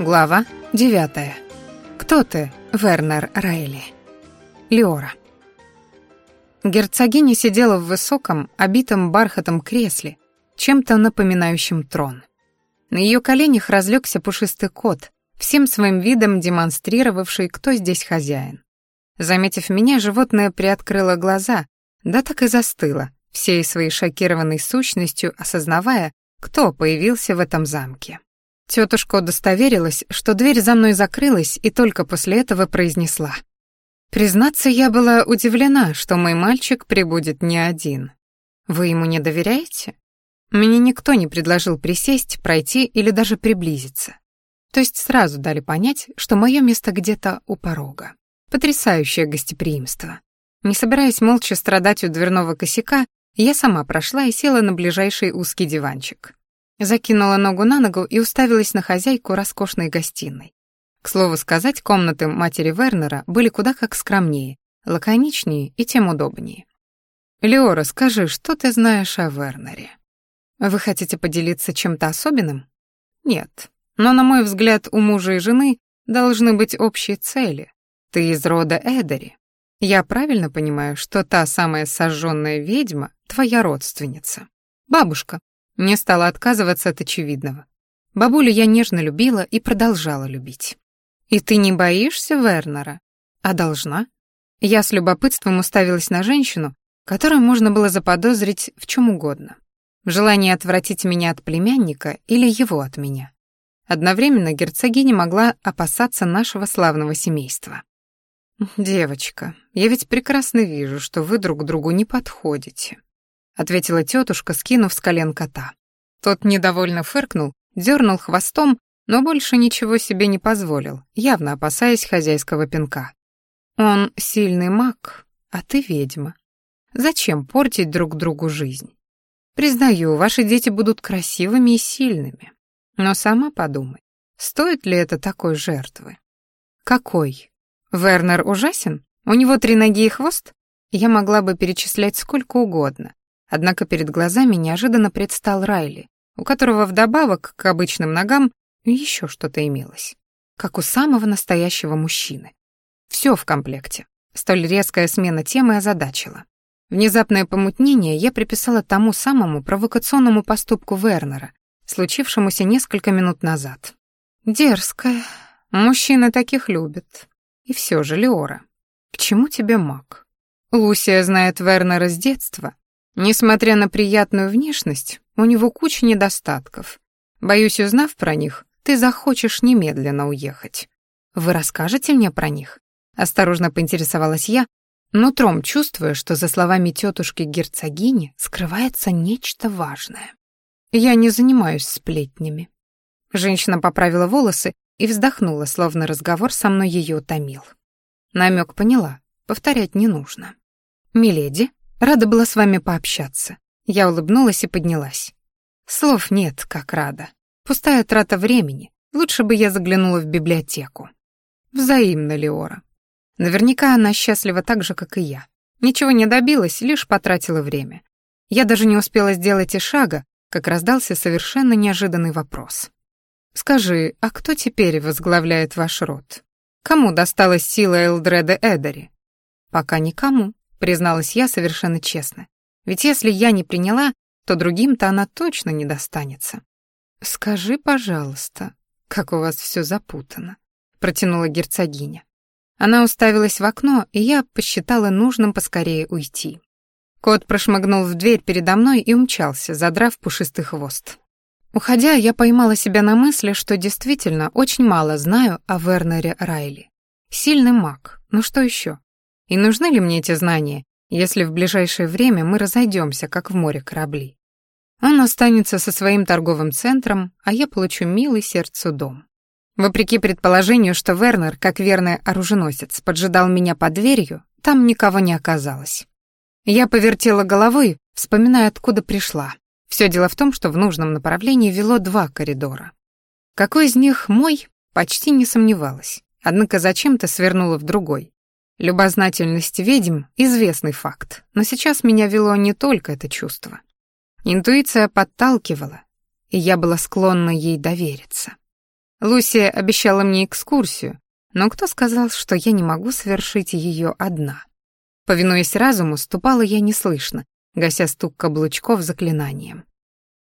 Глава 9. Кто ты, Вернер Райли? Леора. Герцогиня сидела в высоком, обитом бархатом кресле, чем-то напоминающем трон. На ее коленях разлегся пушистый кот, всем своим видом демонстрировавший, кто здесь хозяин. Заметив меня, животное приоткрыло глаза, да так и застыло, всей своей шокированной сущностью осознавая, кто появился в этом замке. Тетушка удостоверилась, что дверь за мной закрылась, и только после этого произнесла. Признаться, я была удивлена, что мой мальчик прибудет не один. Вы ему не доверяете? Мне никто не предложил присесть, пройти или даже приблизиться. То есть сразу дали понять, что мое место где-то у порога. Потрясающее гостеприимство. Не собираясь молча страдать у дверного косяка, я сама прошла и села на ближайший узкий диванчик. Закинула ногу на ногу и уставилась на хозяйку роскошной гостиной. К слову сказать, комнаты матери Вернера были куда как скромнее, лаконичнее и тем удобнее. «Леора, скажи, что ты знаешь о Вернере? Вы хотите поделиться чем-то особенным?» «Нет. Но, на мой взгляд, у мужа и жены должны быть общие цели. Ты из рода Эдери. Я правильно понимаю, что та самая сожженная ведьма — твоя родственница? Бабушка, не стала отказываться от очевидного. Бабулю я нежно любила и продолжала любить. «И ты не боишься Вернера?» «А должна?» Я с любопытством уставилась на женщину, которую можно было заподозрить в чем угодно. В желании отвратить меня от племянника или его от меня. Одновременно герцогиня могла опасаться нашего славного семейства. «Девочка, я ведь прекрасно вижу, что вы друг другу не подходите», ответила тетушка, скинув с колен кота. Тот недовольно фыркнул, дернул хвостом, но больше ничего себе не позволил, явно опасаясь хозяйского пинка. Он сильный маг, а ты ведьма. Зачем портить друг другу жизнь? Признаю, ваши дети будут красивыми и сильными. Но сама подумай, стоит ли это такой жертвы? Какой? Вернер ужасен? У него три ноги и хвост? Я могла бы перечислять сколько угодно, Однако перед глазами неожиданно предстал Райли, у которого вдобавок к обычным ногам еще что-то имелось. Как у самого настоящего мужчины. Все в комплекте. Столь резкая смена темы озадачила. Внезапное помутнение я приписала тому самому провокационному поступку Вернера, случившемуся несколько минут назад. Дерзкая. Мужчины таких любят. И все же, Леора, к чему тебе маг? Лусия знает Вернера с детства Несмотря на приятную внешность, у него куча недостатков. Боюсь, узнав про них, ты захочешь немедленно уехать. Вы расскажете мне про них? Осторожно поинтересовалась я, нутром чувствуя, что за словами тетушки герцогини скрывается нечто важное. Я не занимаюсь сплетнями. Женщина поправила волосы и вздохнула, словно разговор со мной ее утомил. Намек поняла, повторять не нужно. «Миледи», Рада была с вами пообщаться. Я улыбнулась и поднялась. Слов нет, как рада. Пустая трата времени. Лучше бы я заглянула в библиотеку. Взаимно, Леора. Наверняка она счастлива так же, как и я. Ничего не добилась, лишь потратила время. Я даже не успела сделать и шага, как раздался совершенно неожиданный вопрос. «Скажи, а кто теперь возглавляет ваш род? Кому досталась сила Элдреда Эдери?» «Пока никому», призналась я совершенно честно. Ведь если я не приняла, то другим-то она точно не достанется. Скажи, пожалуйста, как у вас все запутано, протянула герцогиня. Она уставилась в окно, и я посчитала нужным поскорее уйти. Кот прошмыгнул в дверь передо мной и умчался, задрав пушистый хвост. Уходя, я поймала себя на мысли, что действительно очень мало знаю о Вернере Райли. Сильный маг, ну что еще? И нужны ли мне эти знания, если в ближайшее время мы разойдемся, как в море корабли? Он останется со своим торговым центром, а я получу милый сердцу дом. Вопреки предположению, что Вернер, как верный оруженосец, поджидал меня под дверью, там никого не оказалось. Я повертела головой, вспоминая, откуда пришла. Все дело в том, что в нужном направлении вело два коридора. Какой из них мой, почти не сомневалась. Однако зачем-то свернула в другой. Любознательность ведьм — известный факт, но сейчас меня вело не только это чувство. Интуиция подталкивала, и я была склонна ей довериться. Лусия обещала мне экскурсию, но кто сказал, что я не могу совершить ее одна? Повинуясь разуму, ступала я неслышно, гася стук каблучков заклинанием.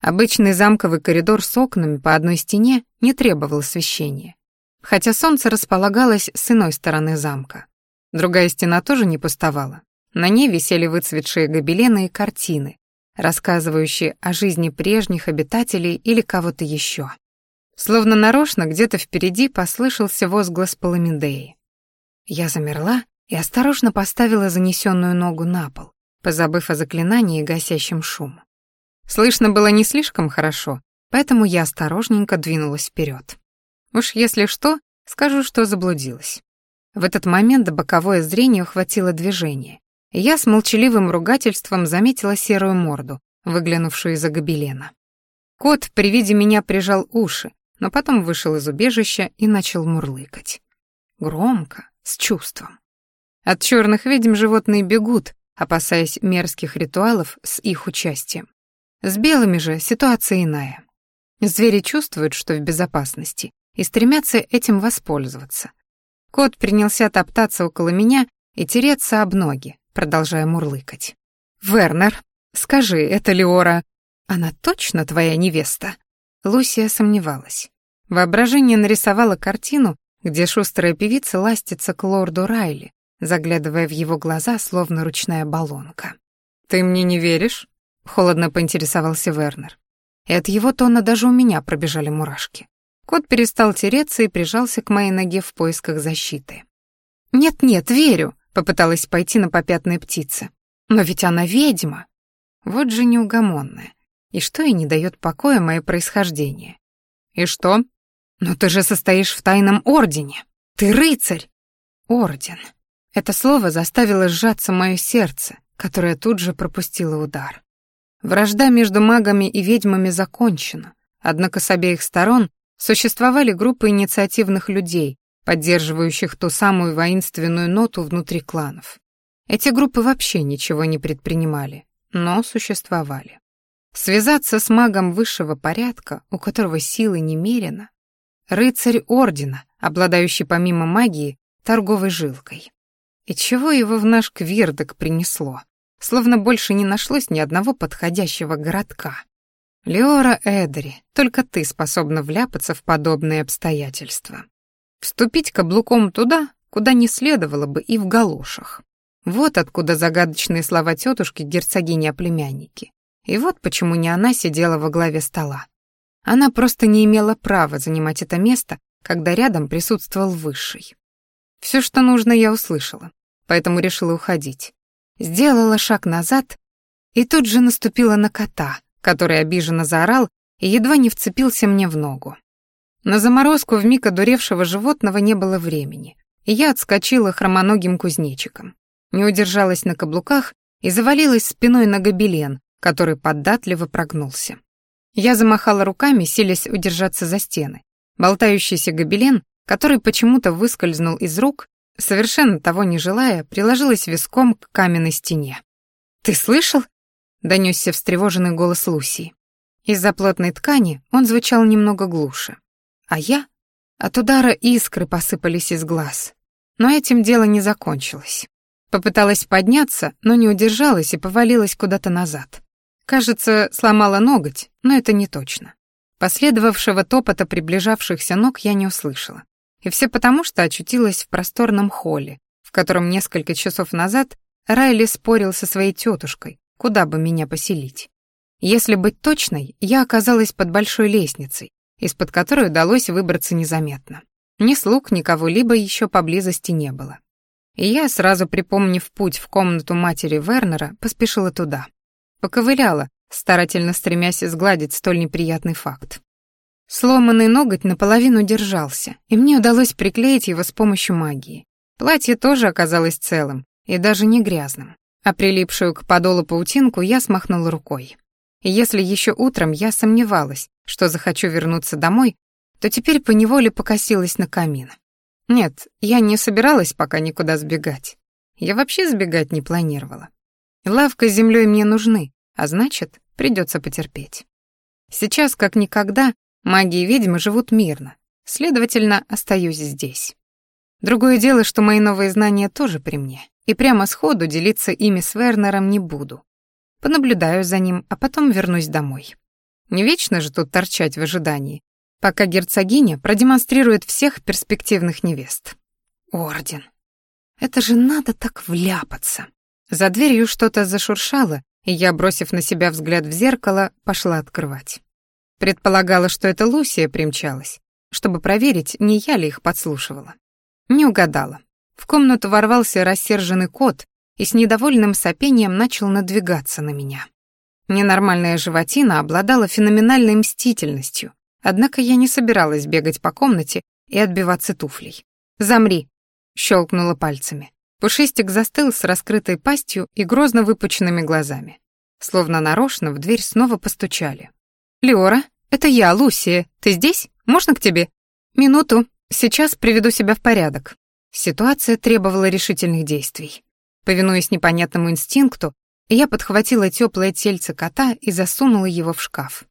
Обычный замковый коридор с окнами по одной стене не требовал освещения, хотя солнце располагалось с иной стороны замка. Другая стена тоже не пустовала. На ней висели выцветшие гобелены и картины, рассказывающие о жизни прежних обитателей или кого-то еще. Словно нарочно где-то впереди послышался возглас Паламидеи. Я замерла и осторожно поставила занесенную ногу на пол, позабыв о заклинании и гасящем шум. Слышно было не слишком хорошо, поэтому я осторожненько двинулась вперед. Уж если что, скажу, что заблудилась. В этот момент боковое зрение ухватило движение, и я с молчаливым ругательством заметила серую морду, выглянувшую из-за гобелена. Кот при виде меня прижал уши, но потом вышел из убежища и начал мурлыкать. Громко, с чувством. От черных ведьм животные бегут, опасаясь мерзких ритуалов с их участием. С белыми же ситуация иная. Звери чувствуют, что в безопасности, и стремятся этим воспользоваться. Кот принялся топтаться около меня и тереться об ноги, продолжая мурлыкать. «Вернер, скажи, это Леора, она точно твоя невеста?» Лусия сомневалась. Воображение нарисовало картину, где шустрая певица ластится к лорду Райли, заглядывая в его глаза, словно ручная баллонка. «Ты мне не веришь?» — холодно поинтересовался Вернер. И от его тона даже у меня пробежали мурашки. Кот перестал тереться и прижался к моей ноге в поисках защиты. «Нет-нет, верю», — попыталась пойти на попятные птицы. «Но ведь она ведьма». Вот же неугомонная. И что ей не дает покоя мое происхождение? «И что?» «Но ты же состоишь в тайном ордене. Ты рыцарь!» «Орден». Это слово заставило сжаться мое сердце, которое тут же пропустило удар. Вражда между магами и ведьмами закончена, однако с обеих сторон существовали группы инициативных людей, поддерживающих ту самую воинственную ноту внутри кланов. Эти группы вообще ничего не предпринимали, но существовали. Связаться с магом высшего порядка, у которого силы немерено, рыцарь ордена, обладающий помимо магии торговой жилкой. И чего его в наш квирдок принесло? Словно больше не нашлось ни одного подходящего городка. Леора Эдери, только ты способна вляпаться в подобные обстоятельства. Вступить каблуком туда, куда не следовало бы и в галошах. Вот откуда загадочные слова тетушки герцогини о племяннике. И вот почему не она сидела во главе стола. Она просто не имела права занимать это место, когда рядом присутствовал высший. Все, что нужно, я услышала, поэтому решила уходить. Сделала шаг назад и тут же наступила на кота, который обиженно заорал и едва не вцепился мне в ногу. На заморозку вмиг одуревшего животного не было времени, и я отскочила хромоногим кузнечиком. Не удержалась на каблуках и завалилась спиной на гобелен, который поддатливо прогнулся. Я замахала руками, силясь удержаться за стены. Болтающийся гобелен, который почему-то выскользнул из рук, совершенно того не желая, приложилась виском к каменной стене. «Ты слышал?» — донесся встревоженный голос Лусии. Из-за плотной ткани он звучал немного глуше. А я? От удара искры посыпались из глаз. Но этим дело не закончилось. Попыталась подняться, но не удержалась и повалилась куда-то назад. Кажется, сломала ноготь, но это не точно. Последовавшего топота приближавшихся ног я не услышала. И все потому, что очутилась в просторном холле, в котором несколько часов назад Райли спорил со своей тетушкой, куда бы меня поселить. Если быть точной, я оказалась под большой лестницей, из-под которой удалось выбраться незаметно. Ни слуг, ни кого-либо еще поблизости не было. И я, сразу припомнив путь в комнату матери Вернера, поспешила туда. Поковыляла, старательно стремясь сгладить столь неприятный факт. Сломанный ноготь наполовину держался, и мне удалось приклеить его с помощью магии. Платье тоже оказалось целым и даже не грязным, а прилипшую к подолу паутинку я смахнула рукой. Если еще утром я сомневалась, что захочу вернуться домой, то теперь поневоле покосилась на камин. Нет, я не собиралась пока никуда сбегать. Я вообще сбегать не планировала. Лавка с землей мне нужны, а значит, придется потерпеть. Сейчас, как никогда, маги и ведьмы живут мирно, Следовательно, остаюсь здесь. Другое дело, что мои новые знания тоже при мне, и прямо сходу делиться ими с Вернером не буду. Понаблюдаю за ним, а потом вернусь домой. Не вечно же тут торчать в ожидании, пока герцогиня продемонстрирует всех перспективных невест. Орден. Это же надо так вляпаться. За дверью что-то зашуршало, и я, бросив на себя взгляд в зеркало, пошла открывать. Предполагала, что это Лусия примчалась, чтобы проверить, не я ли их подслушивала. Не угадала. В комнату ворвался рассерженный кот и с недовольным сопением начал надвигаться на меня. Ненормальная животина обладала феноменальной мстительностью, однако я не собиралась бегать по комнате и отбиваться туфлей. «Замри!» — щелкнула пальцами. Пушистик застыл с раскрытой пастью и грозно выпученными глазами. Словно нарочно в дверь снова постучали. «Леора, это я, Лусия. Ты здесь? Можно к тебе?» «Минуту. Сейчас приведу себя в порядок». Ситуация требовала решительных действий. Повинуясь непонятному инстинкту, я подхватила теплое тельце кота и засунула его в шкаф.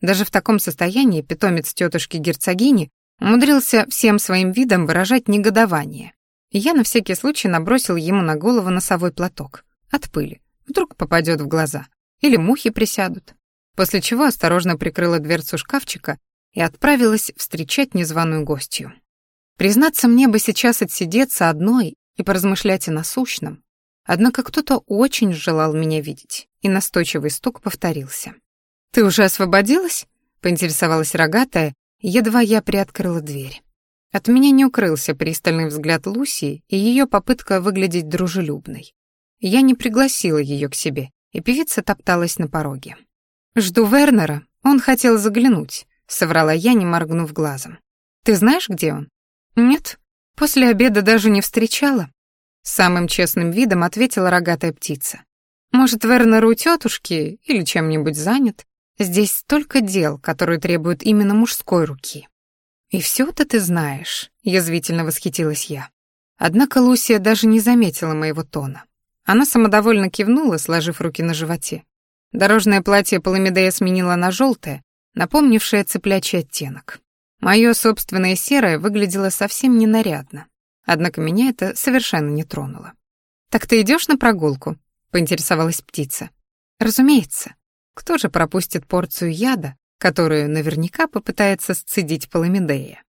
Даже в таком состоянии питомец тетушки герцогини умудрился всем своим видом выражать негодование. Я на всякий случай набросил ему на голову носовой платок. От пыли. Вдруг попадет в глаза. Или мухи присядут. После чего осторожно прикрыла дверцу шкафчика и отправилась встречать незваную гостью. Признаться, мне бы сейчас отсидеться одной и поразмышлять о насущном, Однако кто-то очень желал меня видеть, и настойчивый стук повторился. «Ты уже освободилась?» — поинтересовалась рогатая, едва я приоткрыла дверь. От меня не укрылся пристальный взгляд Луси и ее попытка выглядеть дружелюбной. Я не пригласила ее к себе, и певица топталась на пороге. «Жду Вернера, он хотел заглянуть», — соврала я, не моргнув глазом. «Ты знаешь, где он?» «Нет, после обеда даже не встречала», Самым честным видом ответила рогатая птица. Может, Вернер у тетушки или чем-нибудь занят? Здесь столько дел, которые требуют именно мужской руки. И все-то ты знаешь, язвительно восхитилась я. Однако Лусия даже не заметила моего тона. Она самодовольно кивнула, сложив руки на животе. Дорожное платье Паламидея сменила на желтое, напомнившее цыплячий оттенок. Мое собственное серое выглядело совсем ненарядно. Однако меня это совершенно не тронуло. «Так ты идешь на прогулку?» — поинтересовалась птица. «Разумеется. Кто же пропустит порцию яда, которую наверняка попытается сцедить Паламидея?»